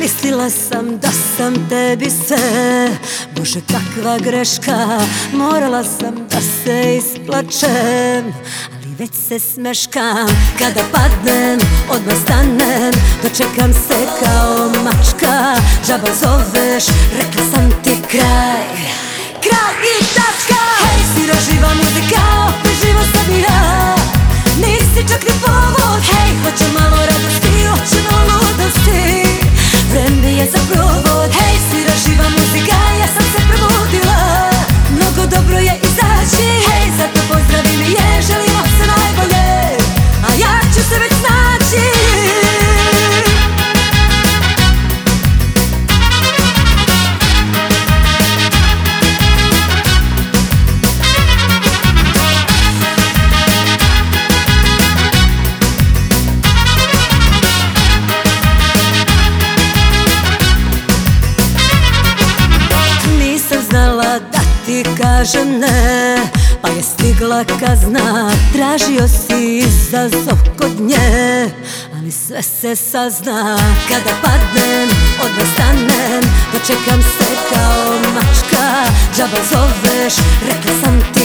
Mislila sam da sam tebi sve. Bože kakva greška. Morala sam da se isplačem. Ali već se smeškam. Kada padnem, odmah stanem. Dočekam se kao mačka. Žaba zoveš, rekla sam ti kraj. Kraj i tačka ti kažem ne Pa je stigla kazna Tražio si izazov kod nje Ali sve se sazna. Kada padnem, odmah stanem Dočekam se kao mačka Džaba zoveš, rekla sam ti